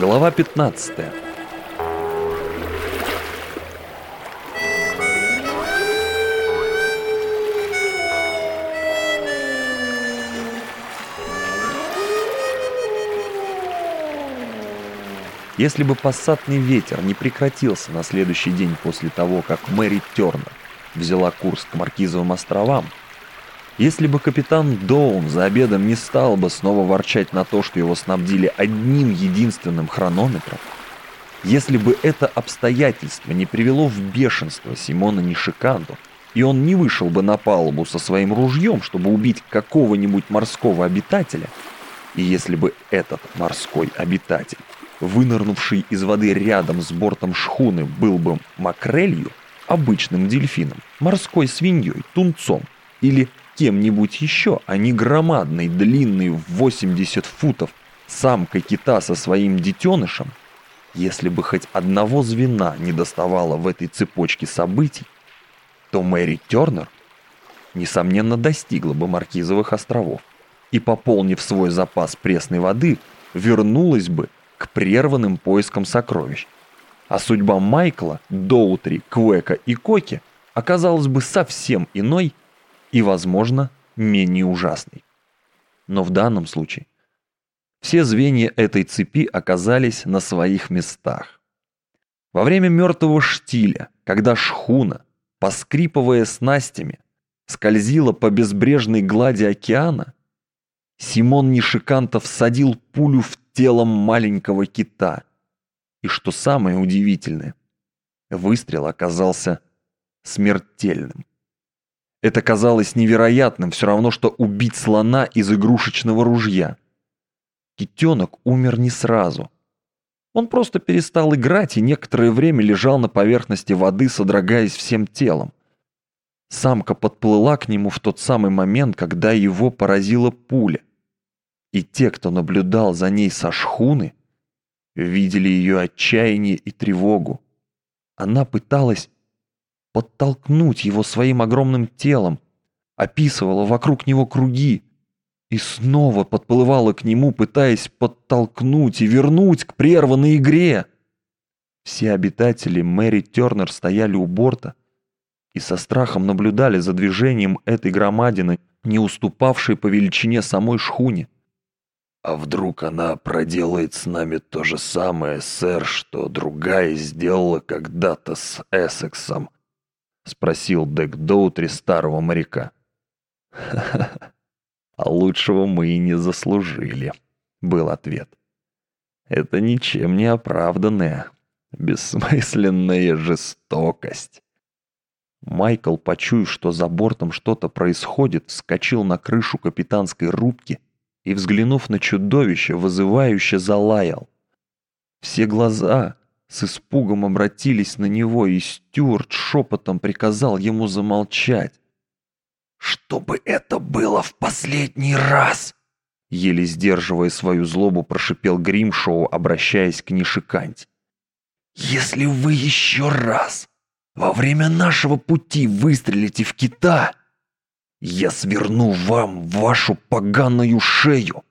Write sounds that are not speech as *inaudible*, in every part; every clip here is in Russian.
Глава 15 Если бы пассатный ветер не прекратился на следующий день после того, как Мэри Тернер взяла курс к Маркизовым островам, если бы капитан Доун за обедом не стал бы снова ворчать на то, что его снабдили одним единственным хронометром, если бы это обстоятельство не привело в бешенство Симона Нишиканду, и он не вышел бы на палубу со своим ружьем, чтобы убить какого-нибудь морского обитателя, и если бы этот морской обитатель вынырнувший из воды рядом с бортом шхуны, был бы макрелью, обычным дельфином, морской свиньей, тунцом или кем-нибудь еще, а не громадной, длинной в 80 футов самкой кита со своим детенышем, если бы хоть одного звена не доставало в этой цепочке событий, то Мэри Тернер, несомненно, достигла бы Маркизовых островов и, пополнив свой запас пресной воды, вернулась бы к прерванным поискам сокровищ. А судьба Майкла, Доутри, Квека и Коки оказалась бы совсем иной и, возможно, менее ужасной. Но в данном случае все звенья этой цепи оказались на своих местах. Во время мертвого штиля, когда шхуна, поскрипывая снастями, скользила по безбрежной глади океана, Симон Нишикантов садил пулю в тело маленького кита. И что самое удивительное, выстрел оказался смертельным. Это казалось невероятным, все равно, что убить слона из игрушечного ружья. Китенок умер не сразу. Он просто перестал играть и некоторое время лежал на поверхности воды, содрогаясь всем телом. Самка подплыла к нему в тот самый момент, когда его поразила пуля и те, кто наблюдал за ней со шхуны, видели ее отчаяние и тревогу. Она пыталась подтолкнуть его своим огромным телом, описывала вокруг него круги и снова подплывала к нему, пытаясь подтолкнуть и вернуть к прерванной игре. Все обитатели Мэри Тернер стояли у борта и со страхом наблюдали за движением этой громадины, не уступавшей по величине самой шхуне. «А вдруг она проделает с нами то же самое, сэр, что другая сделала когда-то с Эссексом?» — спросил Дек Доутри старого моряка. «Ха-ха, а лучшего мы и не заслужили», — был ответ. «Это ничем не оправданная, бессмысленная жестокость». Майкл, почуяв, что за бортом что-то происходит, вскочил на крышу капитанской рубки — и, взглянув на чудовище, вызывающе залаял. Все глаза с испугом обратились на него, и Стюарт шепотом приказал ему замолчать. «Чтобы это было в последний раз!» Еле сдерживая свою злобу, прошипел Гримшоу, обращаясь к Нишиканте. «Если вы еще раз во время нашего пути выстрелите в кита, я сверну вам вашу поганую шею.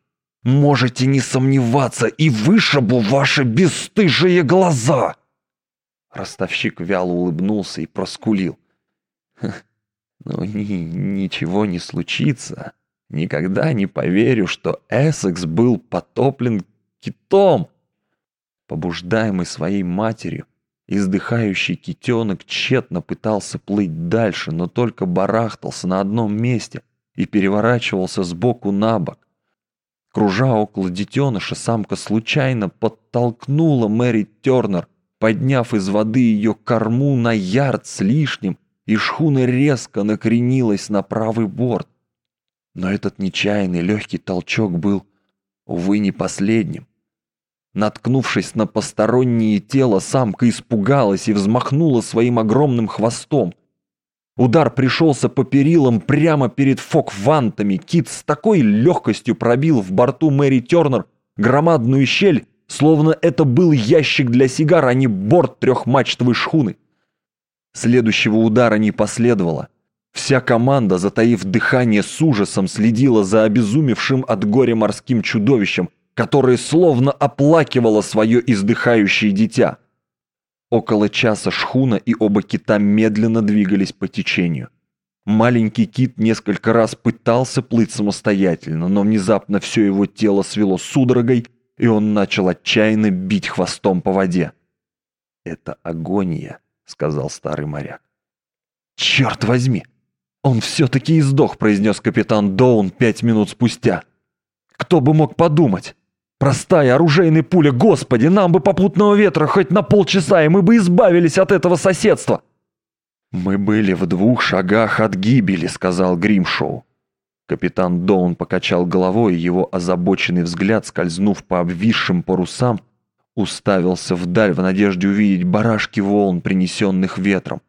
Можете не сомневаться и вышибу ваши бесстыжие глаза!» Ростовщик вяло улыбнулся и проскулил. «Ну, ни, ничего не случится. Никогда не поверю, что Эссекс был потоплен китом!» Побуждаемый своей матерью, Издыхающий китенок тщетно пытался плыть дальше, но только барахтался на одном месте и переворачивался с боку на бок. Кружа около детеныша, самка случайно подтолкнула Мэри Тернер, подняв из воды ее корму на ярд с лишним, и шхуна резко накренилась на правый борт. Но этот нечаянный легкий толчок был, увы, не последним. Наткнувшись на постороннее тело, самка испугалась и взмахнула своим огромным хвостом. Удар пришелся по перилам прямо перед фок-вантами. Кит с такой легкостью пробил в борту Мэри Тернер громадную щель, словно это был ящик для сигар, а не борт трехмачтовой шхуны. Следующего удара не последовало. Вся команда, затаив дыхание с ужасом, следила за обезумевшим от горя морским чудовищем, которое словно оплакивало свое издыхающее дитя. Около часа шхуна и оба кита медленно двигались по течению. Маленький кит несколько раз пытался плыть самостоятельно, но внезапно все его тело свело судорогой, и он начал отчаянно бить хвостом по воде. «Это агония», — сказал старый моряк. «Черт возьми! Он все-таки издох», — произнес капитан Доун пять минут спустя. «Кто бы мог подумать? Простая оружейная пуля, господи, нам бы попутного ветра хоть на полчаса, и мы бы избавились от этого соседства!» «Мы были в двух шагах от гибели», — сказал Гримшоу. Капитан Доун покачал головой, и его озабоченный взгляд, скользнув по обвисшим парусам, уставился вдаль в надежде увидеть барашки волн, принесенных ветром.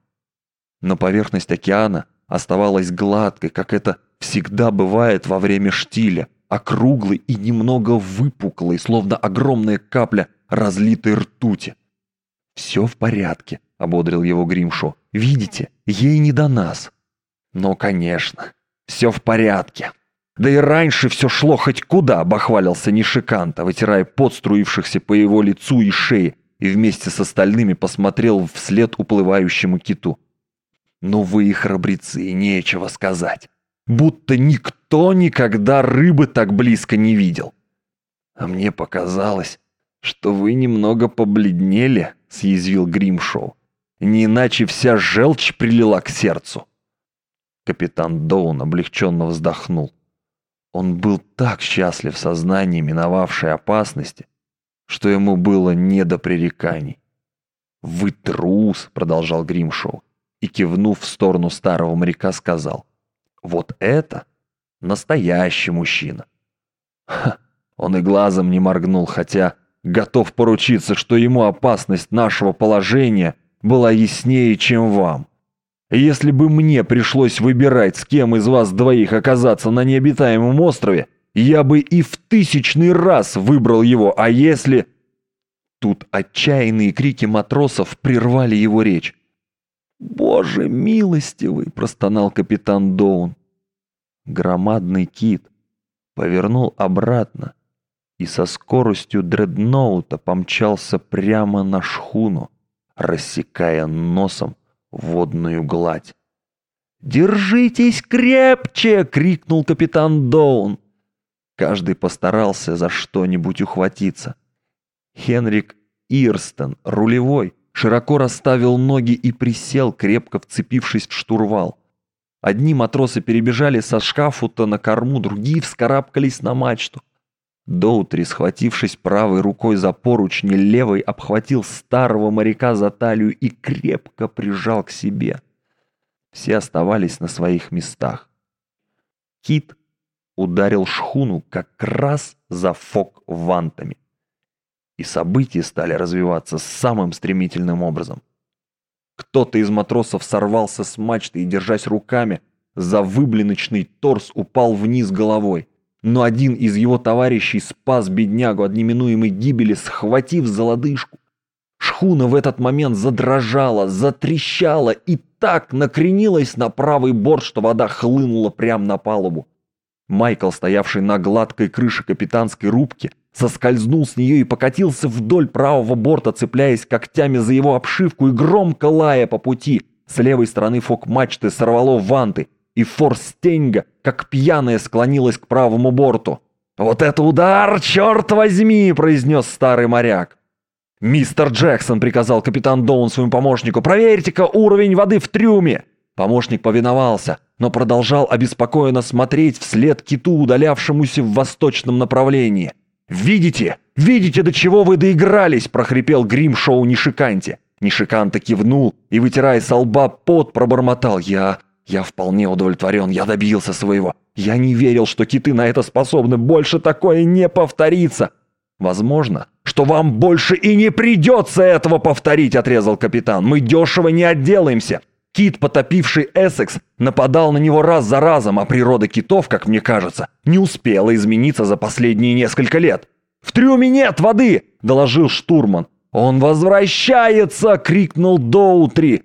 Но поверхность океана оставалась гладкой, как это всегда бывает во время штиля, округлой и немного выпуклой, словно огромная капля разлитой ртути. «Все в порядке», — ободрил его Гримшо. «Видите, ей не до нас». «Ну, конечно, все в порядке». Да и раньше все шло хоть куда, бахвалился Нишиканта, вытирая пот, струившихся по его лицу и шее, и вместе с остальными посмотрел вслед уплывающему киту. «Ну вы и храбрецы, нечего сказать. Будто никто никогда рыбы так близко не видел». «А мне показалось, что вы немного побледнели», — съязвил Гримшоу. «Не иначе вся желчь прилила к сердцу». Капитан Доун облегченно вздохнул. Он был так счастлив в сознании миновавшей опасности, что ему было не до пререканий. «Вы трус!» — продолжал Гримшоу и, кивнув в сторону старого моряка, сказал. «Вот это настоящий мужчина!» Ха, он и глазом не моргнул, хотя готов поручиться, что ему опасность нашего положения была яснее, чем вам. Если бы мне пришлось выбирать, с кем из вас двоих оказаться на необитаемом острове, я бы и в тысячный раз выбрал его, а если...» Тут отчаянные крики матросов прервали его речь. «Боже милостивый!» – простонал капитан Доун. Громадный кит повернул обратно и со скоростью дредноута помчался прямо на шхуну, рассекая носом водную гладь. «Держитесь крепче!» — крикнул капитан Доун. Каждый постарался за что-нибудь ухватиться. Хенрик Ирстон, рулевой, широко расставил ноги и присел, крепко вцепившись в штурвал. Одни матросы перебежали со шкафута на корму, другие вскарабкались на мачту. Доутри, схватившись правой рукой за поручни, левой обхватил старого моряка за талию и крепко прижал к себе. Все оставались на своих местах. Кит ударил шхуну как раз за фок вантами. И события стали развиваться самым стремительным образом. Кто-то из матросов сорвался с мачты и, держась руками, за выблиночный торс упал вниз головой но один из его товарищей спас беднягу от неминуемой гибели, схватив за лодыжку. Шхуна в этот момент задрожала, затрещала и так накренилась на правый борт, что вода хлынула прямо на палубу. Майкл, стоявший на гладкой крыше капитанской рубки, соскользнул с нее и покатился вдоль правого борта, цепляясь когтями за его обшивку и громко лая по пути. С левой стороны фок-мачты сорвало ванты – и Форстеньга, как пьяная, склонилась к правому борту. «Вот это удар, черт возьми!» – произнес старый моряк. «Мистер Джексон», – приказал капитан Доун своему помощнику, – «проверьте-ка уровень воды в трюме». Помощник повиновался, но продолжал обеспокоенно смотреть вслед киту, удалявшемуся в восточном направлении. «Видите? Видите, до чего вы доигрались?» – прохрипел Гримшоу Нишиканте. Нишиканта кивнул и, вытирая со лба пот, пробормотал. «Я я вполне удовлетворен, я добился своего. Я не верил, что киты на это способны. Больше такое не повторится. Возможно, что вам больше и не придется этого повторить, отрезал капитан. Мы дешево не отделаемся. Кит, потопивший Эссекс, нападал на него раз за разом, а природа китов, как мне кажется, не успела измениться за последние несколько лет. «В трюме нет воды!» – доложил штурман. «Он возвращается!» – крикнул Доутри.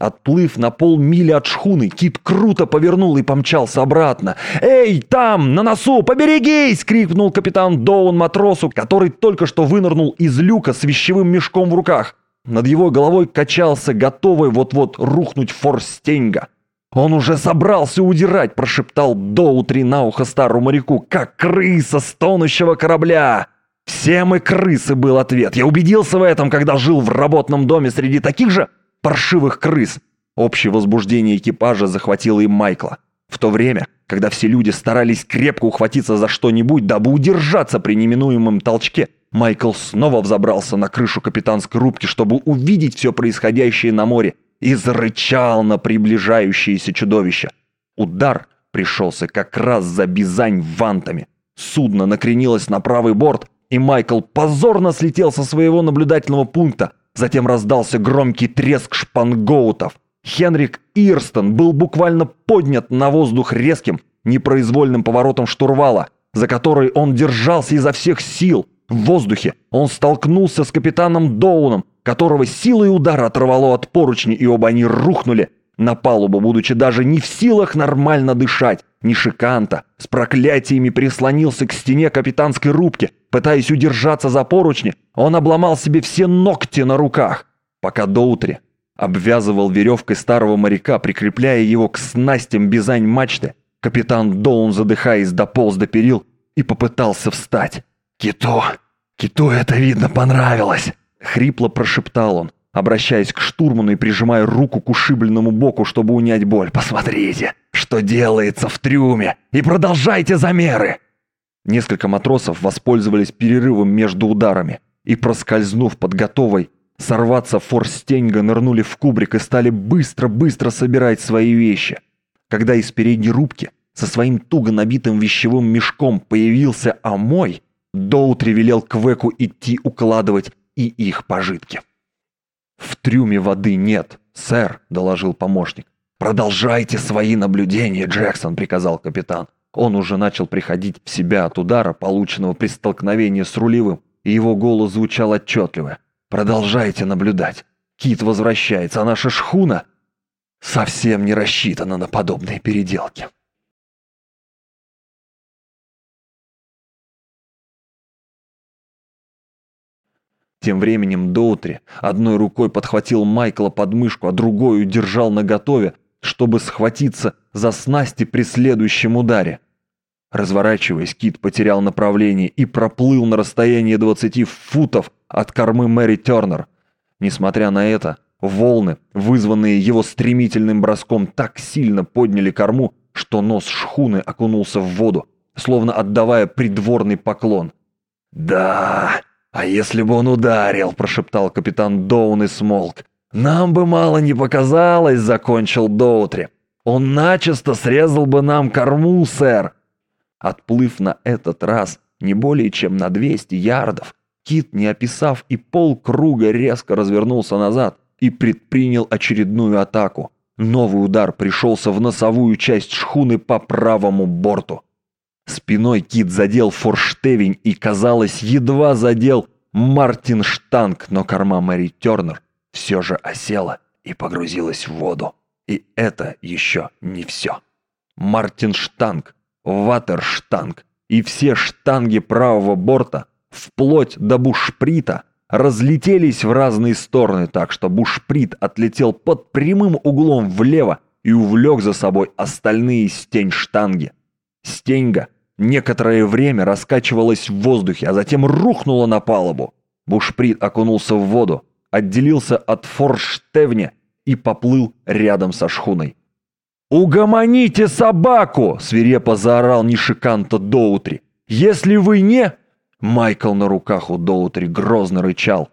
Отплыв на полмили от шхуны, кит круто повернул и помчался обратно. «Эй, там, на носу, поберегись!» — крикнул капитан Доун матросу, который только что вынырнул из люка с вещевым мешком в руках. Над его головой качался, готовый вот-вот рухнуть форстеньга. «Он уже собрался удирать!» — прошептал Доутри на ухо старому моряку, как крыса с тонущего корабля. «Все мы крысы!» — был ответ. «Я убедился в этом, когда жил в работном доме среди таких же паршивых крыс. Общее возбуждение экипажа захватило и Майкла. В то время, когда все люди старались крепко ухватиться за что-нибудь, дабы удержаться при неминуемом толчке, Майкл снова взобрался на крышу капитанской рубки, чтобы увидеть все происходящее на море, и зарычал на приближающееся чудовище. Удар пришелся как раз за бизань вантами. Судно накренилось на правый борт, и Майкл позорно слетел со своего наблюдательного пункта, Затем раздался громкий треск шпангоутов. Хенрик Ирстон был буквально поднят на воздух резким, непроизвольным поворотом штурвала, за который он держался изо всех сил. В воздухе он столкнулся с капитаном Доуном, которого силой удара оторвало от поручни, и оба они рухнули на палубу, будучи даже не в силах нормально дышать. Нишиканта с проклятиями прислонился к стене капитанской рубки, пытаясь удержаться за поручни, он обломал себе все ногти на руках, пока Доутри обвязывал веревкой старого моряка, прикрепляя его к снастям бизань мачты. Капитан Доун, задыхаясь, дополз до перил и попытался встать. «Киту! Киту это, видно, понравилось!» Хрипло прошептал он, обращаясь к штурману и прижимая руку к ушибленному боку, чтобы унять боль. «Посмотрите, что делается в трюме, и продолжайте замеры!» Несколько матросов воспользовались перерывом между ударами и, проскользнув под готовой, сорваться форстеньга, нырнули в кубрик и стали быстро-быстро собирать свои вещи. Когда из передней рубки со своим туго набитым вещевым мешком появился Амой, Доутри велел Квеку идти укладывать и их пожитки. «В трюме воды нет, сэр», — доложил помощник. «Продолжайте свои наблюдения, Джексон», — приказал капитан. Он уже начал приходить в себя от удара, полученного при столкновении с рулевым, и его голос звучал отчетливо. «Продолжайте наблюдать. Кит возвращается, а наша шхуна совсем не рассчитана на подобные переделки». Тем временем Доутри одной рукой подхватил Майкла под мышку, а другой удержал наготове, чтобы схватиться за снасти при следующем ударе. Разворачиваясь, Кит потерял направление и проплыл на расстоянии 20 футов от кормы Мэри Тернер. Несмотря на это, волны, вызванные его стремительным броском, так сильно подняли корму, что нос шхуны окунулся в воду, словно отдавая придворный поклон. «Да, а если бы он ударил?» – прошептал капитан Доун и смолк. «Нам бы мало не показалось», – закончил Доутри. «Он начисто срезал бы нам корму, сэр». Отплыв на этот раз не более чем на 200 ярдов, Кит, не описав и полкруга, резко развернулся назад и предпринял очередную атаку. Новый удар пришелся в носовую часть шхуны по правому борту. Спиной Кит задел форштевень и, казалось, едва задел Мартин Штанг, но корма Мэри Тернер все же осела и погрузилась в воду. И это еще не все. Мартин Штанг ватерштанг и все штанги правого борта, вплоть до бушприта, разлетелись в разные стороны так, что бушприт отлетел под прямым углом влево и увлек за собой остальные стень штанги. Стеньга некоторое время раскачивалась в воздухе, а затем рухнула на палубу. Бушприт окунулся в воду, отделился от форштевня и поплыл рядом со шхуной. «Угомоните собаку!» — свирепо заорал Нишиканто Доутри. «Если вы не...» Майкл на руках у Доутри грозно рычал.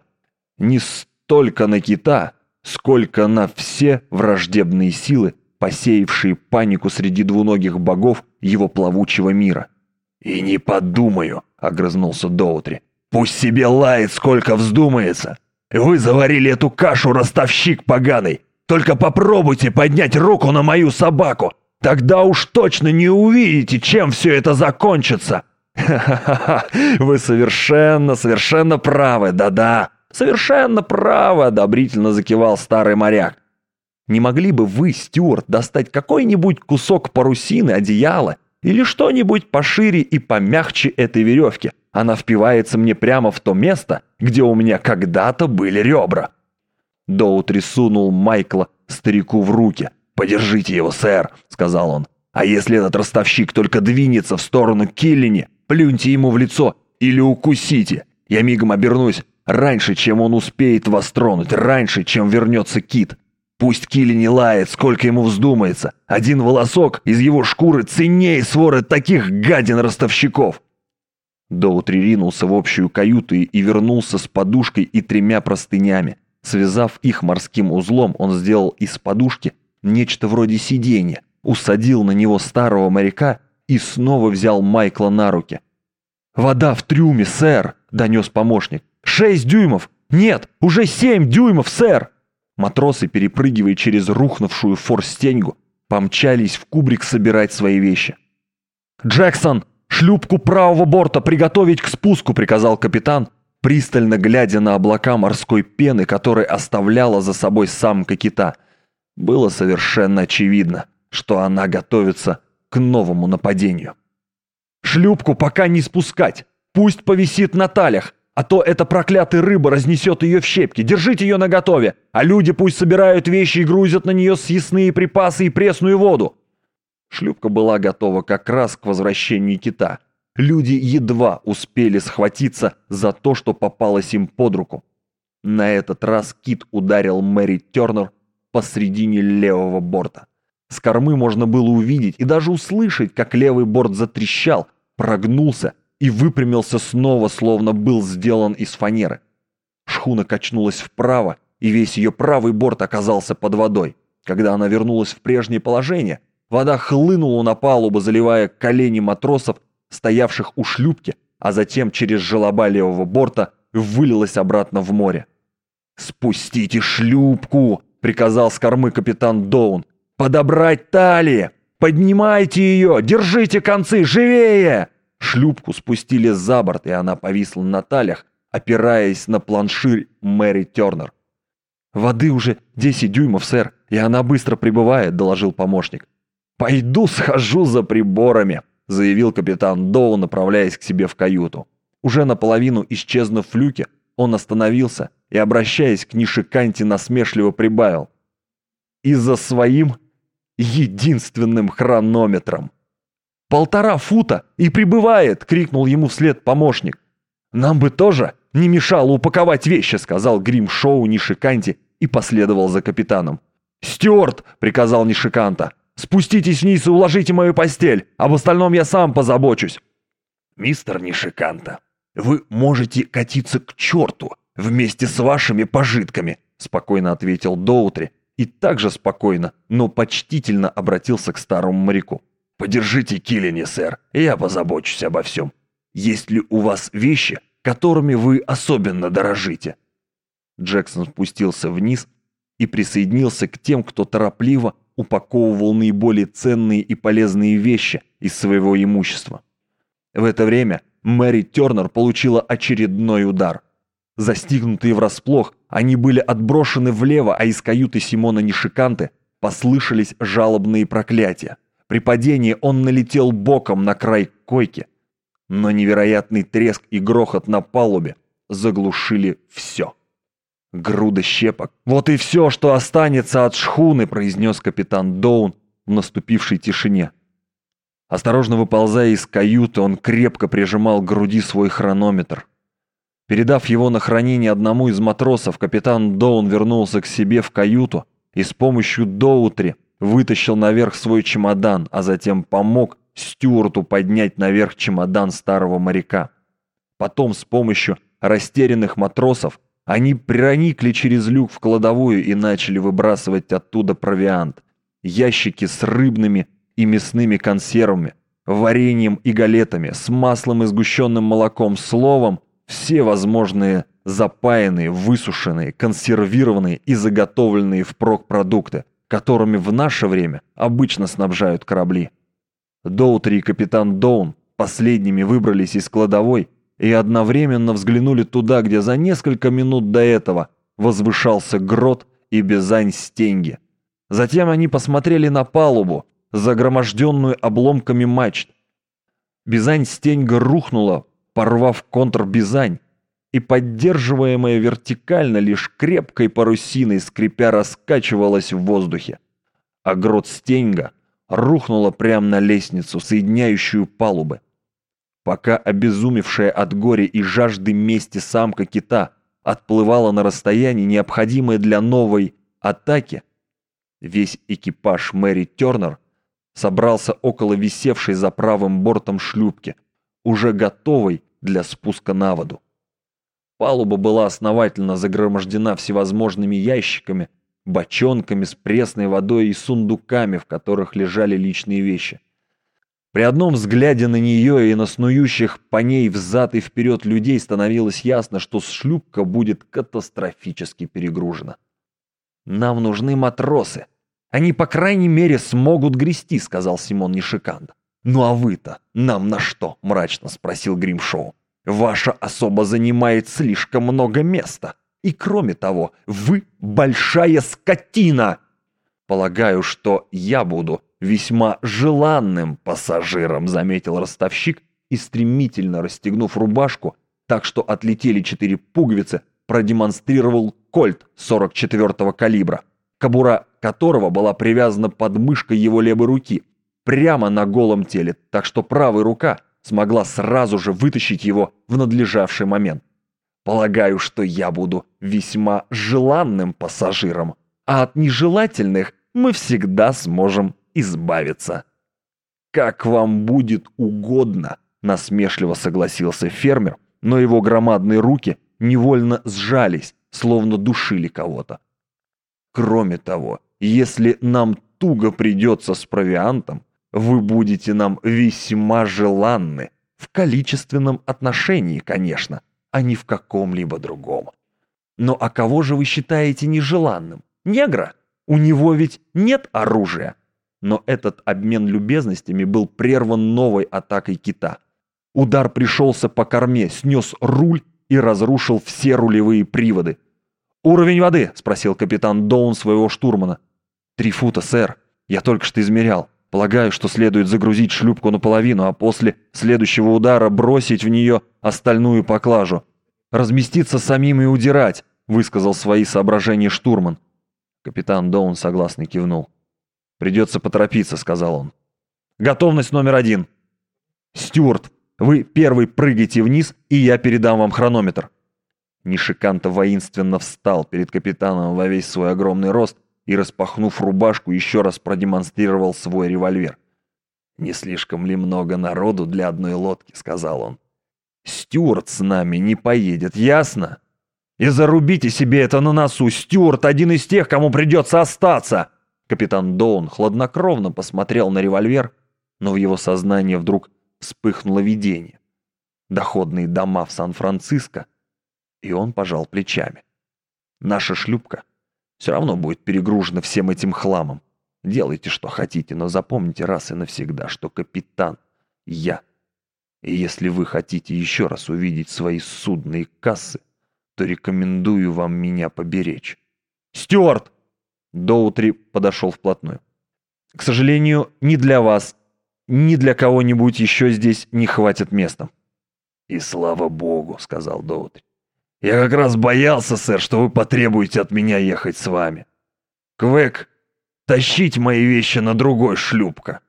Не столько на кита, сколько на все враждебные силы, посеявшие панику среди двуногих богов его плавучего мира. «И не подумаю», — огрызнулся Доутри. «Пусть себе лает, сколько вздумается. Вы заварили эту кашу, ростовщик поганый. Только попробуйте поднять руку на мою собаку. Тогда уж точно не увидите, чем все это закончится. Ха-ха-ха, вы совершенно, совершенно правы, да-да. Совершенно правы, одобрительно закивал старый моряк. Не могли бы вы, Стюарт, достать какой-нибудь кусок парусины, одеяла или что-нибудь пошире и помягче этой веревки? Она впивается мне прямо в то место, где у меня когда-то были ребра». Доутри сунул Майкла старику в руки. «Подержите его, сэр», — сказал он. «А если этот ростовщик только двинется в сторону Киллини, плюньте ему в лицо или укусите. Я мигом обернусь, раньше, чем он успеет вас тронуть, раньше, чем вернется Кит. Пусть Килли лает, сколько ему вздумается. Один волосок из его шкуры ценнее своры таких гадин-ростовщиков. Доутри ринулся в общую каюту и вернулся с подушкой и тремя простынями. Связав их морским узлом, он сделал из подушки нечто вроде сиденья, усадил на него старого моряка и снова взял Майкла на руки. «Вода в трюме, сэр!» – донес помощник. «Шесть дюймов! Нет, уже семь дюймов, сэр!» Матросы, перепрыгивая через рухнувшую форстеньгу, помчались в кубрик собирать свои вещи. «Джексон, шлюпку правого борта приготовить к спуску!» — приказал капитан, пристально глядя на облака морской пены, которые оставляла за собой самка кита. Было совершенно очевидно, что она готовится к новому нападению. «Шлюпку пока не спускать! Пусть повисит на талях! А то эта проклятая рыба разнесет ее в щепки. Держите ее наготове, а люди пусть собирают вещи и грузят на нее съестные припасы и пресную воду. Шлюпка была готова как раз к возвращению кита. Люди едва успели схватиться за то, что попалось им под руку. На этот раз кит ударил Мэри Тернер посредине левого борта. С кормы можно было увидеть и даже услышать, как левый борт затрещал, прогнулся и выпрямился снова, словно был сделан из фанеры. Шхуна качнулась вправо, и весь ее правый борт оказался под водой. Когда она вернулась в прежнее положение, вода хлынула на палубу, заливая колени матросов, стоявших у шлюпки, а затем через желоба левого борта вылилась обратно в море. «Спустите шлюпку!» — приказал с кормы капитан Доун. «Подобрать талии! Поднимайте ее! Держите концы! Живее!» Шлюпку спустили за борт, и она повисла на талях, опираясь на планширь Мэри Тернер. «Воды уже 10 дюймов, сэр, и она быстро прибывает», — доложил помощник. «Пойду схожу за приборами», — заявил капитан Доу, направляясь к себе в каюту. Уже наполовину исчезнув в люке, он остановился и, обращаясь к Нишиканте, насмешливо прибавил. «И за своим единственным хронометром». «Полтора фута и прибывает!» — крикнул ему вслед помощник. «Нам бы тоже не мешало упаковать вещи», — сказал Грим Шоу Нишиканти и последовал за капитаном. «Стюарт!» — приказал Нишиканта. «Спуститесь вниз и уложите мою постель. Об остальном я сам позабочусь». «Мистер Нишиканта, вы можете катиться к черту вместе с вашими пожитками», — спокойно ответил Доутри и также спокойно, но почтительно обратился к старому моряку. Подержите Киллини, сэр, я позабочусь обо всем. Есть ли у вас вещи, которыми вы особенно дорожите?» Джексон спустился вниз и присоединился к тем, кто торопливо упаковывал наиболее ценные и полезные вещи из своего имущества. В это время Мэри Тернер получила очередной удар. Застигнутые врасплох, они были отброшены влево, а из каюты Симона Нишиканты послышались жалобные проклятия. При падении он налетел боком на край койки, но невероятный треск и грохот на палубе заглушили все. Груда щепок. «Вот и все, что останется от шхуны», — произнес капитан Доун в наступившей тишине. Осторожно выползая из каюты, он крепко прижимал к груди свой хронометр. Передав его на хранение одному из матросов, капитан Доун вернулся к себе в каюту и с помощью Доутри вытащил наверх свой чемодан, а затем помог Стюарту поднять наверх чемодан старого моряка. Потом с помощью растерянных матросов они проникли через люк в кладовую и начали выбрасывать оттуда провиант. Ящики с рыбными и мясными консервами, вареньем и галетами, с маслом и сгущенным молоком, словом, все возможные запаянные, высушенные, консервированные и заготовленные впрок продукты, которыми в наше время обычно снабжают корабли. Доутри и капитан Доун последними выбрались из кладовой и одновременно взглянули туда, где за несколько минут до этого возвышался грот и Бизань Стенги. Затем они посмотрели на палубу, загроможденную обломками мачт. Бизань Стеньга рухнула, порвав контр-бизань, и, поддерживаемая вертикально лишь крепкой парусиной, скрипя, раскачивалась в воздухе. А грот Стеньга рухнула прямо на лестницу, соединяющую палубы. Пока обезумевшая от горя и жажды мести самка кита отплывала на расстояние, необходимое для новой атаки, весь экипаж Мэри Тернер собрался около висевшей за правым бортом шлюпки, уже готовой для спуска на воду. Палуба была основательно загромождена всевозможными ящиками, бочонками с пресной водой и сундуками, в которых лежали личные вещи. При одном взгляде на нее и на снующих по ней взад и вперед людей становилось ясно, что шлюпка будет катастрофически перегружена. «Нам нужны матросы. Они, по крайней мере, смогут грести», — сказал Симон Нишиканда. «Ну а вы-то нам на что?» — мрачно спросил Гримшоу. «Ваша особа занимает слишком много места. И кроме того, вы большая скотина!» «Полагаю, что я буду весьма желанным пассажиром», — заметил ростовщик и, стремительно расстегнув рубашку, так что отлетели четыре пуговицы, продемонстрировал кольт 44-го калибра, кобура которого была привязана под мышкой его левой руки, прямо на голом теле, так что правая рука смогла сразу же вытащить его в надлежавший момент. Полагаю, что я буду весьма желанным пассажиром, а от нежелательных мы всегда сможем избавиться. Как вам будет угодно, насмешливо согласился фермер, но его громадные руки невольно сжались, словно душили кого-то. Кроме того, если нам туго придется с провиантом, вы будете нам весьма желанны, в количественном отношении, конечно, а не в каком-либо другом. Но а кого же вы считаете нежеланным? Негра? У него ведь нет оружия. Но этот обмен любезностями был прерван новой атакой кита. Удар пришелся по корме, снес руль и разрушил все рулевые приводы. «Уровень воды?» – спросил капитан Доун своего штурмана. «Три фута, сэр. Я только что измерял. Полагаю, что следует загрузить шлюпку наполовину, а после следующего удара бросить в нее остальную поклажу. Разместиться самим и удирать, высказал свои соображения штурман. Капитан Доун согласно кивнул. «Придется поторопиться», — сказал он. «Готовность номер один. Стюарт, вы первый прыгайте вниз, и я передам вам хронометр». Нишиканта воинственно встал перед капитаном во весь свой огромный рост и, распахнув рубашку, еще раз продемонстрировал свой револьвер. «Не слишком ли много народу для одной лодки?» — сказал он. «Стюарт с нами не поедет, ясно? И зарубите себе это на носу, Стюарт один из тех, кому придется остаться!» Капитан Доун хладнокровно посмотрел на револьвер, но в его сознании вдруг вспыхнуло видение. Доходные дома в Сан-Франциско, и он пожал плечами. «Наша шлюпка все равно будет перегружена всем этим хламом. Делайте, что хотите, но запомните раз и навсегда, что капитан — я. И если вы хотите еще раз увидеть свои судные кассы, то рекомендую вам меня поберечь. «Стюарт!» Доутри подошел вплотную. «К сожалению, ни для вас, ни для кого-нибудь еще здесь не хватит места». «И слава богу», — сказал Доутри. Я как раз боялся, сэр, что вы потребуете от меня ехать с вами. Квек, тащить мои вещи на другой шлюпка.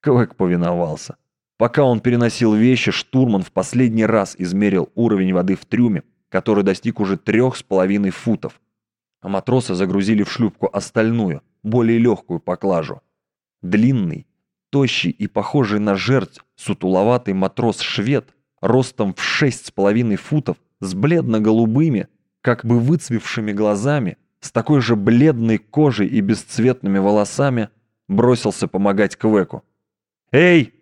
Квек повиновался. Пока он переносил вещи, штурман в последний раз измерил уровень воды в трюме, который достиг уже трех с половиной футов. А матросы загрузили в шлюпку остальную, более легкую поклажу. Длинный, тощий и похожий на жертв сутуловатый матрос-швед ростом в шесть с половиной футов с бледно-голубыми, как бы выцвевшими глазами, с такой же бледной кожей и бесцветными волосами, бросился помогать Квеку. «Эй,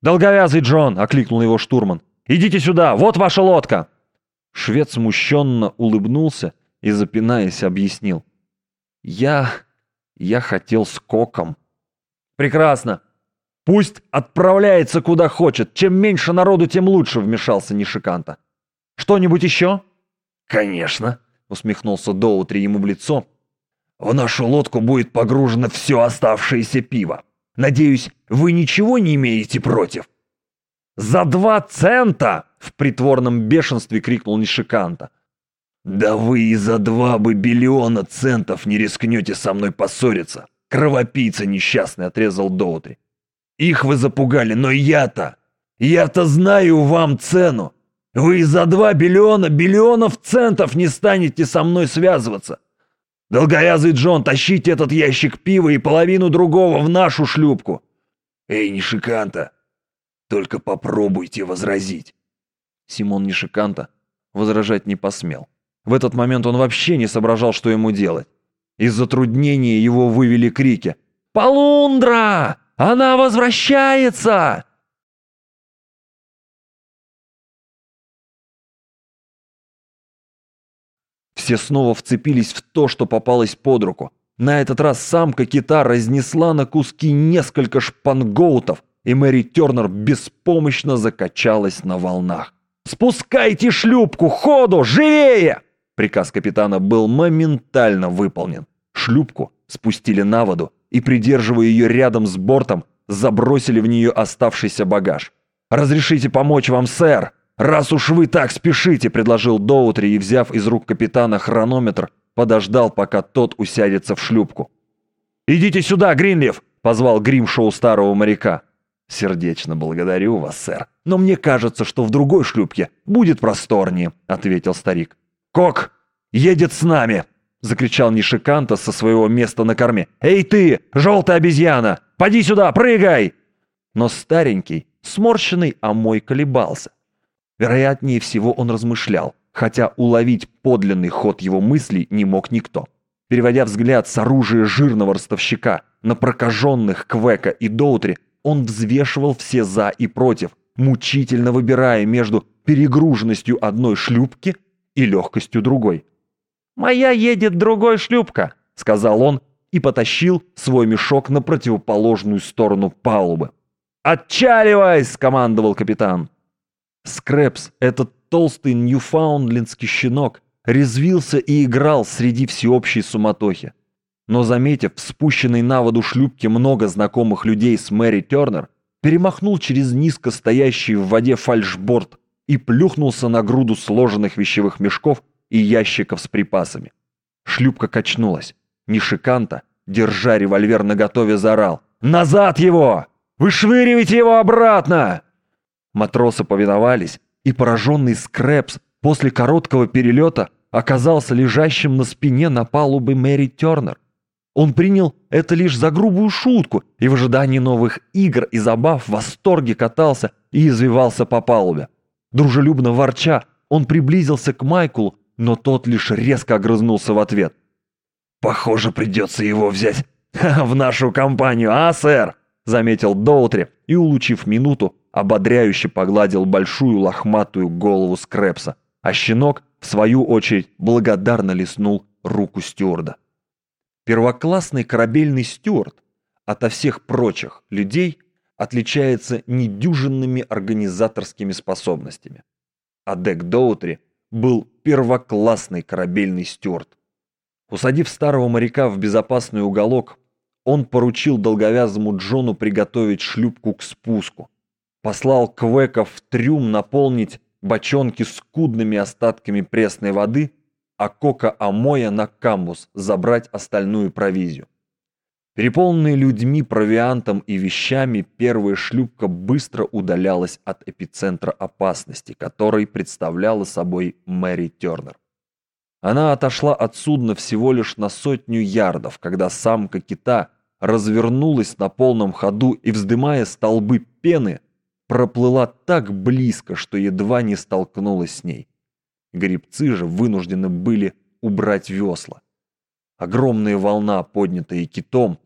долговязый Джон!» — окликнул его штурман. «Идите сюда, вот ваша лодка!» Швед смущенно улыбнулся и, запинаясь, объяснил. «Я... я хотел скоком». «Прекрасно! Пусть отправляется куда хочет. Чем меньше народу, тем лучше», — вмешался Нишиканта. «Что-нибудь еще?» «Конечно», — усмехнулся Доутри ему в лицо. В нашу лодку будет погружено все оставшееся пиво. Надеюсь, вы ничего не имеете против?» «За два цента!» — в притворном бешенстве крикнул Нишиканта. «Да вы и за два бы биллиона центов не рискнете со мной поссориться!» Кровопийца несчастный отрезал Доутри. «Их вы запугали, но я-то... Я-то знаю вам цену! Вы и за два биллиона биллионов центов не станете со мной связываться! Долгоязый Джон, тащите этот ящик пива и половину другого в нашу шлюпку! Эй, Нишиканта, только попробуйте возразить!» Симон Нишиканта возражать не посмел. В этот момент он вообще не соображал, что ему делать. Из затруднения его вывели крики. «Полундра! Она возвращается!» Все снова вцепились в то, что попалось под руку. На этот раз самка кита разнесла на куски несколько шпангоутов, и Мэри Тернер беспомощно закачалась на волнах. «Спускайте шлюпку! Ходу! Живее!» Приказ капитана был моментально выполнен. Шлюпку спустили на воду и, придерживая ее рядом с бортом, забросили в нее оставшийся багаж. «Разрешите помочь вам, сэр? Раз уж вы так спешите», — предложил Доутри и, взяв из рук капитана хронометр, подождал, пока тот усядется в шлюпку. «Идите сюда, Гринлиф!» — позвал Гримшоу старого моряка. «Сердечно благодарю вас, сэр, но мне кажется, что в другой шлюпке будет просторнее», — ответил старик. «Кок едет с нами!» — закричал Нишиканта со своего места на корме. «Эй ты, желтая обезьяна! Поди сюда, прыгай!» Но старенький, сморщенный Амой колебался. Вероятнее всего он размышлял, хотя уловить подлинный ход его мыслей не мог никто. Переводя взгляд с оружия жирного ростовщика на прокаженных Квека и Доутри, он взвешивал все «за» и «против», мучительно выбирая между перегруженностью одной шлюпки и легкостью другой. «Моя едет другой шлюпка», — сказал он и потащил свой мешок на противоположную сторону палубы. «Отчаливай!» — скомандовал капитан. Скрэпс, этот толстый ньюфаундлендский щенок, резвился и играл среди всеобщей суматохи. Но, заметив в спущенной на воду шлюпке много знакомых людей с Мэри Тернер, перемахнул через низко стоящий в воде фальшборд и плюхнулся на груду сложенных вещевых мешков и ящиков с припасами. Шлюпка качнулась. Нишиканта, держа револьвер наготове, заорал. «Назад его! Вышвыривайте его обратно!» Матросы повиновались, и пораженный Скрэпс после короткого перелета оказался лежащим на спине на палубе Мэри Тернер. Он принял это лишь за грубую шутку и в ожидании новых игр и забав в восторге катался и извивался по палубе. Дружелюбно ворча, он приблизился к Майклу, но тот лишь резко огрызнулся в ответ. «Похоже, придется его взять *laughs* в нашу компанию, а, сэр?» заметил Доутри и, улучив минуту, ободряюще погладил большую лохматую голову Скрепса, а щенок, в свою очередь, благодарно лиснул руку стюарда. Первоклассный корабельный стюард ото всех прочих людей отличается недюжинными организаторскими способностями. А Дек Доутри был первоклассный корабельный стюард. Усадив старого моряка в безопасный уголок, он поручил долговязому Джону приготовить шлюпку к спуску. Послал Квека в трюм наполнить бочонки скудными остатками пресной воды, а Кока Амоя на камбус забрать остальную провизию. Переполненная людьми, провиантом и вещами, первая шлюпка быстро удалялась от эпицентра опасности, который представляла собой Мэри Тернер. Она отошла от судна всего лишь на сотню ярдов, когда самка кита развернулась на полном ходу и, вздымая столбы пены, проплыла так близко, что едва не столкнулась с ней. Грибцы же вынуждены были убрать весла. Огромная волна, поднятая китом,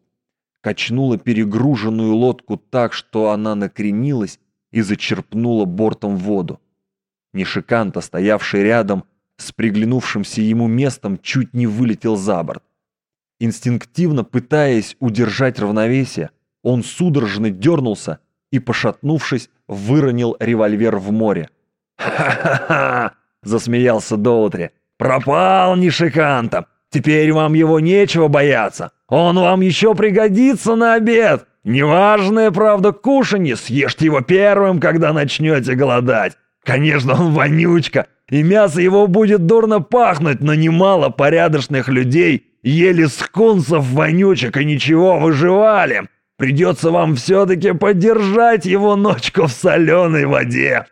качнула перегруженную лодку так, что она накренилась и зачерпнула бортом воду. Нишиканта, стоявший рядом с приглянувшимся ему местом, чуть не вылетел за борт. Инстинктивно пытаясь удержать равновесие, он судорожно дернулся и, пошатнувшись, выронил револьвер в море. «Ха-ха-ха!» — засмеялся Доутри. «Пропал Нишиканта! Теперь вам его нечего бояться. Он вам еще пригодится на обед. Неважное, правда, кушанье. Съешьте его первым, когда начнете голодать. Конечно, он вонючка, и мясо его будет дурно пахнуть, но немало порядочных людей ели скунсов вонючек и ничего выживали. Придется вам все-таки поддержать его ночку в соленой воде.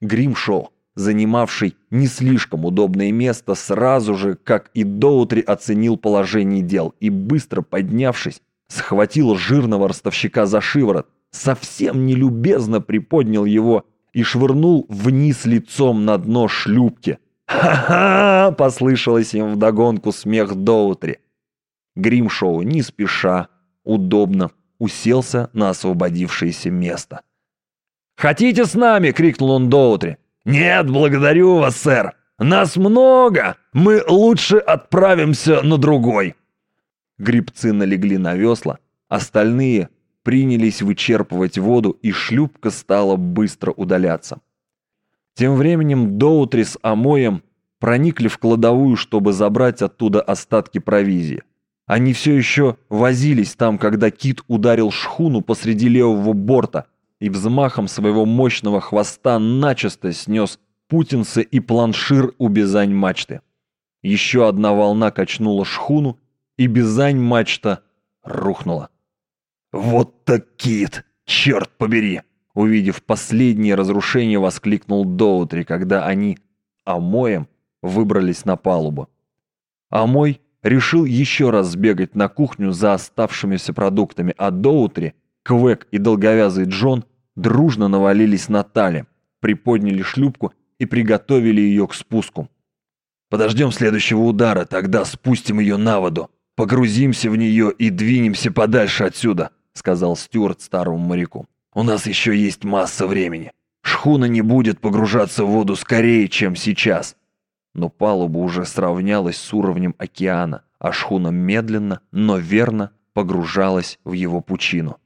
Гримшоу, занимавший не слишком удобное место, сразу же, как и Доутри, оценил положение дел и, быстро поднявшись, схватил жирного ростовщика за шиворот, совсем нелюбезно приподнял его и швырнул вниз лицом на дно шлюпки. «Ха-ха!» — послышалось им вдогонку смех Доутри. Гримшоу не спеша, удобно уселся на освободившееся место. «Хотите с нами?» — крикнул он Доутри. «Нет, благодарю вас, сэр. Нас много. Мы лучше отправимся на другой». Грибцы налегли на весла, остальные принялись вычерпывать воду, и шлюпка стала быстро удаляться. Тем временем Доутри с Амоем проникли в кладовую, чтобы забрать оттуда остатки провизии. Они все еще возились там, когда кит ударил шхуну посреди левого борта и взмахом своего мощного хвоста начисто снес путинцы и планшир у бизань мачты. Еще одна волна качнула шхуну, и бизань мачта рухнула. «Вот так кит! Черт побери!» Увидев последнее разрушение, воскликнул Доутри, когда они, Амоем, выбрались на палубу. Амой решил еще раз сбегать на кухню за оставшимися продуктами, а Доутри, Квек и долговязый Джон дружно навалились на Тали, приподняли шлюпку и приготовили ее к спуску. «Подождем следующего удара, тогда спустим ее на воду, погрузимся в нее и двинемся подальше отсюда», сказал Стюарт старому моряку. «У нас еще есть масса времени. Шхуна не будет погружаться в воду скорее, чем сейчас». Но палуба уже сравнялась с уровнем океана, а шхуна медленно, но верно погружалась в его пучину.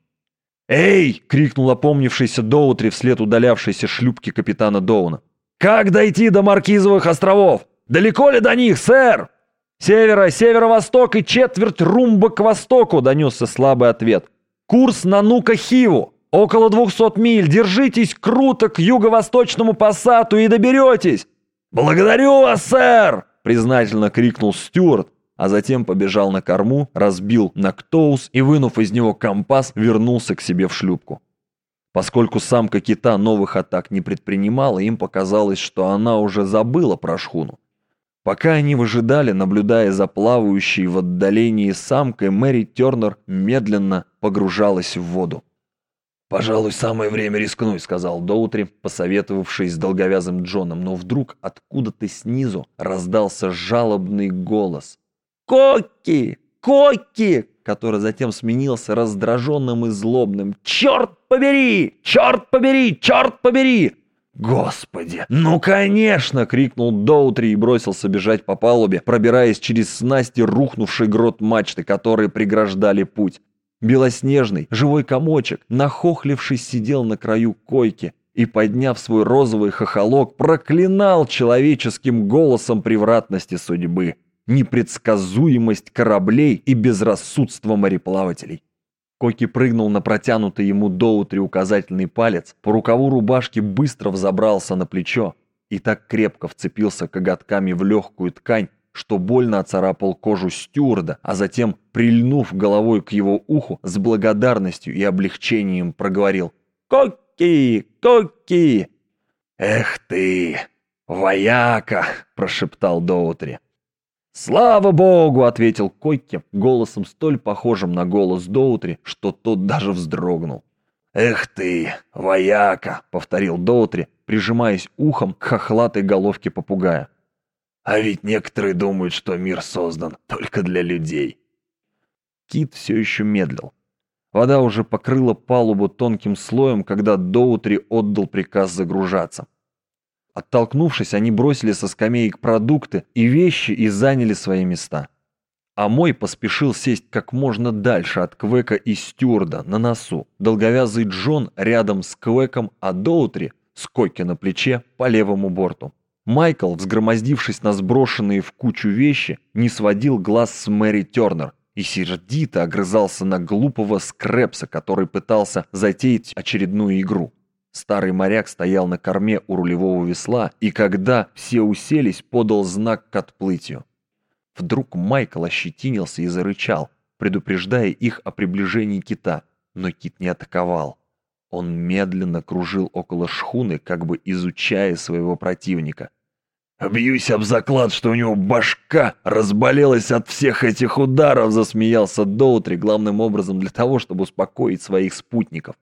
«Эй!» — крикнул опомнившийся Доутри вслед удалявшейся шлюпки капитана Доуна. «Как дойти до Маркизовых островов? Далеко ли до них, сэр?» «Севера, северо-восток и четверть румба к востоку», — донесся слабый ответ. Курс на Нука-Хиву. Около 200 миль. Держитесь круто к юго-восточному пассату и доберетесь. Благодарю вас, сэр! Признательно крикнул Стюарт, а затем побежал на корму, разбил Нактоус и, вынув из него компас, вернулся к себе в шлюпку. Поскольку самка кита новых атак не предпринимала, им показалось, что она уже забыла про шхуну. Пока они выжидали, наблюдая за плавающей в отдалении самкой, Мэри Тернер медленно погружалась в воду. «Пожалуй, самое время рискнуть», — сказал Доутри, посоветовавшись с долговязым Джоном, но вдруг откуда-то снизу раздался жалобный голос. «Коки! Коки!» который затем сменился раздраженным и злобным. «Черт побери! Черт побери! Черт побери!» «Господи! Ну, конечно!» — крикнул Доутри и бросился бежать по палубе, пробираясь через снасти рухнувший грот мачты, которые преграждали путь. Белоснежный, живой комочек, нахохлившись, сидел на краю койки и, подняв свой розовый хохолок, проклинал человеческим голосом превратности судьбы, непредсказуемость кораблей и безрассудство мореплавателей. Коки прыгнул на протянутый ему доутри указательный палец, по рукаву рубашки быстро взобрался на плечо и так крепко вцепился коготками в легкую ткань, что больно оцарапал кожу стюарда, а затем, прильнув головой к его уху, с благодарностью и облегчением проговорил «Коки! Коки!» «Эх ты, вояка!» – прошептал Доутри. «Слава богу!» — ответил Койке голосом столь похожим на голос Доутри, что тот даже вздрогнул. «Эх ты, вояка!» — повторил Доутри, прижимаясь ухом к хохлатой головке попугая. «А ведь некоторые думают, что мир создан только для людей». Кит все еще медлил. Вода уже покрыла палубу тонким слоем, когда Доутри отдал приказ загружаться. Оттолкнувшись, они бросили со скамеек продукты и вещи и заняли свои места. А мой поспешил сесть как можно дальше от Квека и Стюарда на носу. Долговязый Джон рядом с Квеком, а Доутри с Койки на плече по левому борту. Майкл, взгромоздившись на сброшенные в кучу вещи, не сводил глаз с Мэри Тернер и сердито огрызался на глупого скрепса, который пытался затеять очередную игру. Старый моряк стоял на корме у рулевого весла и, когда все уселись, подал знак к отплытию. Вдруг Майкл ощетинился и зарычал, предупреждая их о приближении кита, но кит не атаковал. Он медленно кружил около шхуны, как бы изучая своего противника. «Бьюсь об заклад, что у него башка разболелась от всех этих ударов!» засмеялся Доутри, главным образом для того, чтобы успокоить своих спутников.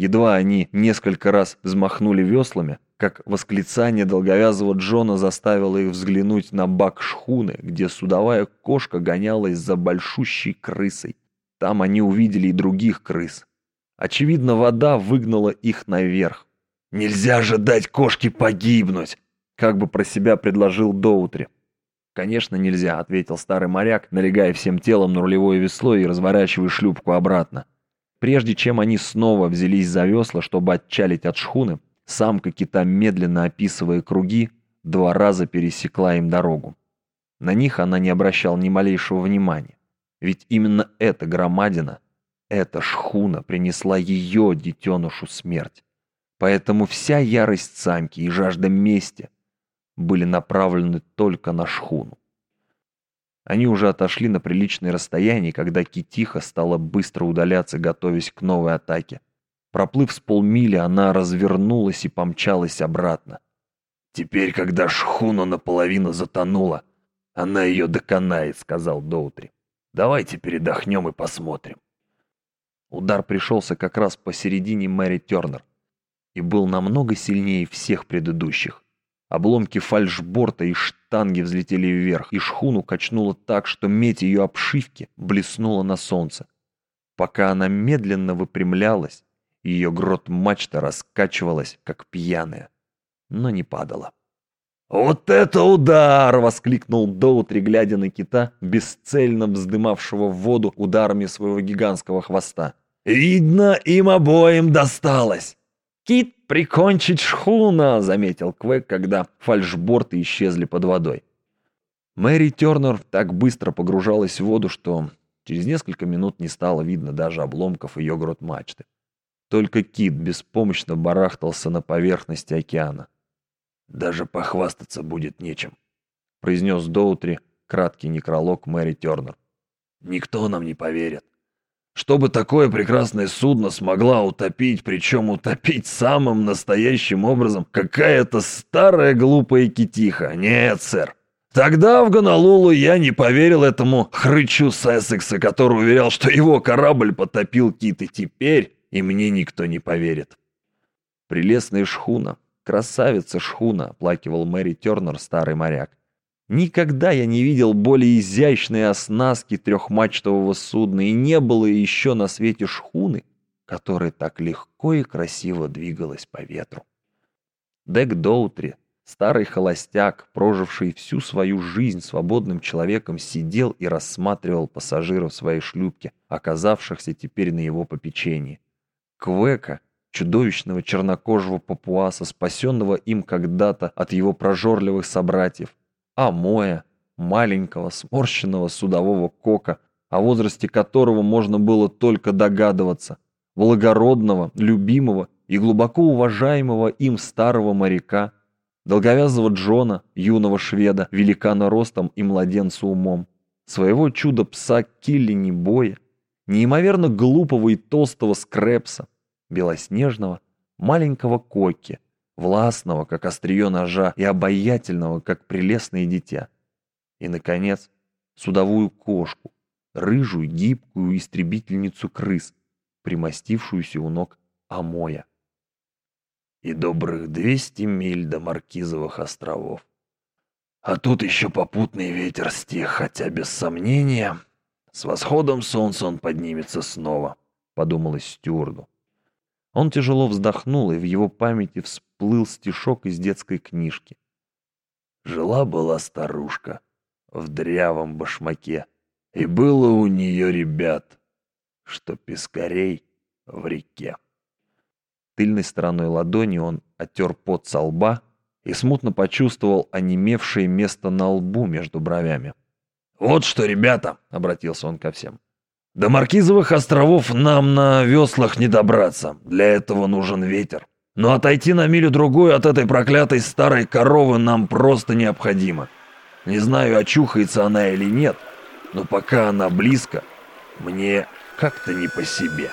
Едва они несколько раз взмахнули веслами, как восклицание долговязого Джона заставило их взглянуть на бак шхуны, где судовая кошка гонялась за большущей крысой. Там они увидели и других крыс. Очевидно, вода выгнала их наверх. «Нельзя же дать кошке погибнуть!» как бы про себя предложил Доутри. «Конечно нельзя», — ответил старый моряк, налегая всем телом на рулевое весло и разворачивая шлюпку обратно. Прежде чем они снова взялись за весла, чтобы отчалить от шхуны, самка кита, медленно описывая круги, два раза пересекла им дорогу. На них она не обращала ни малейшего внимания. Ведь именно эта громадина, эта шхуна принесла ее детенышу смерть. Поэтому вся ярость самки и жажда мести — были направлены только на шхуну. Они уже отошли на приличное расстояние, когда Китиха стала быстро удаляться, готовясь к новой атаке. Проплыв с полмили, она развернулась и помчалась обратно. «Теперь, когда шхуна наполовину затонула, она ее доконает», — сказал Доутри. «Давайте передохнем и посмотрим». Удар пришелся как раз посередине Мэри Тернер и был намного сильнее всех предыдущих. Обломки фальшборта и штанги взлетели вверх, и шхуну качнуло так, что медь ее обшивки блеснула на солнце. Пока она медленно выпрямлялась, ее грот мачта раскачивалась, как пьяная, но не падала. «Вот это удар!» — воскликнул Доутри, глядя на кита, бесцельно вздымавшего в воду ударами своего гигантского хвоста. «Видно, им обоим досталось!» «Кит прикончить шхуна!» — заметил Квек, когда фальшборты исчезли под водой. Мэри Тернер так быстро погружалась в воду, что через несколько минут не стало видно даже обломков ее грот-мачты. Только Кит беспомощно барахтался на поверхности океана. «Даже похвастаться будет нечем», — произнес Доутри краткий некролог Мэри Тернер. «Никто нам не поверит чтобы такое прекрасное судно смогла утопить, причем утопить самым настоящим образом какая-то старая глупая китиха. Нет, сэр. Тогда в Гонолулу я не поверил этому хрычу Сессекса, который уверял, что его корабль потопил кит, и теперь и мне никто не поверит. Прелестная шхуна, красавица шхуна, оплакивал Мэри Тернер, старый моряк. Никогда я не видел более изящной оснастки трехмачтового судна, и не было еще на свете шхуны, которая так легко и красиво двигалась по ветру. Дек Доутри, старый холостяк, проживший всю свою жизнь свободным человеком, сидел и рассматривал пассажиров своей шлюпки, оказавшихся теперь на его попечении. Квека, чудовищного чернокожего папуаса, спасенного им когда-то от его прожорливых собратьев, Амоя, маленького сморщенного судового кока, о возрасте которого можно было только догадываться, благородного, любимого и глубоко уважаемого им старого моряка, долговязого Джона, юного шведа, великана ростом и младенца умом, своего чудо-пса Киллини Боя, неимоверно глупого и толстого скрепса, белоснежного, маленького Коки – властного, как острие ножа, и обаятельного, как прелестное дитя. И, наконец, судовую кошку, рыжую, гибкую истребительницу крыс, примостившуюся у ног Амоя. И добрых двести миль до Маркизовых островов. А тут еще попутный ветер стих, хотя без сомнения, с восходом солнца он поднимется снова, подумалось стюарду. Он тяжело вздохнул, и в его памяти всплыл стишок из детской книжки. Жила-была старушка в дрявом башмаке, и было у нее ребят, что пескарей в реке. Тыльной стороной ладони он оттер пот со лба и смутно почувствовал онемевшее место на лбу между бровями. «Вот что, ребята!» — обратился он ко всем. «До Маркизовых островов нам на веслах не добраться. Для этого нужен ветер. Но отойти на милю-другую от этой проклятой старой коровы нам просто необходимо. Не знаю, очухается она или нет, но пока она близко, мне как-то не по себе».